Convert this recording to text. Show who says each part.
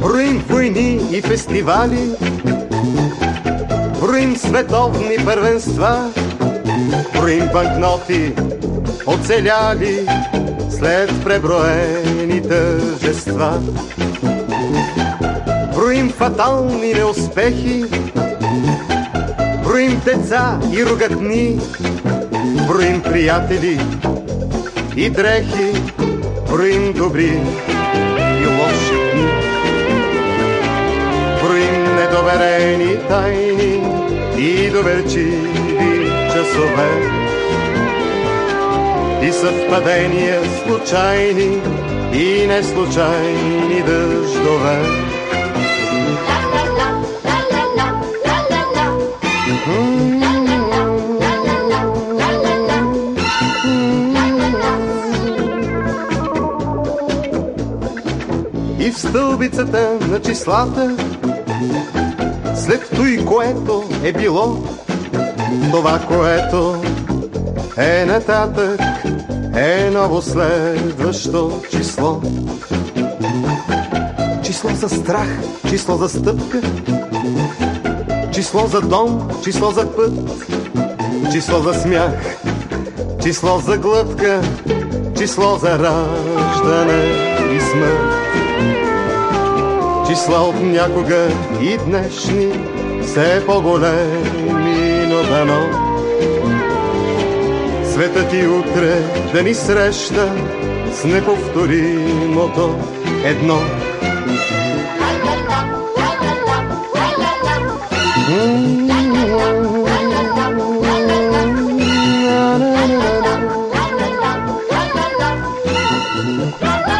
Speaker 1: Броим войни и фестивали, броим световни първенства, броим банкноти, оцеляли след преброени тъжества. Броим фатални неуспехи, броим деца и ругатни, броим приятели и дрехи, броим добри и лоши дни. Броим недоверени тайни и доверчиви часове и съвпадения случайни и неслучайни дъждове. В стълбицата на числата след той, което е било, това, което е нататък, е ново следващо число. Число за страх, число за стъпка, число за дом, число за път, число за смях, число за глътка, число за раждане и смърт числа от някога и днешни, все по-големи, но дано. света ти утре да ни среща с неповторимото едно. La la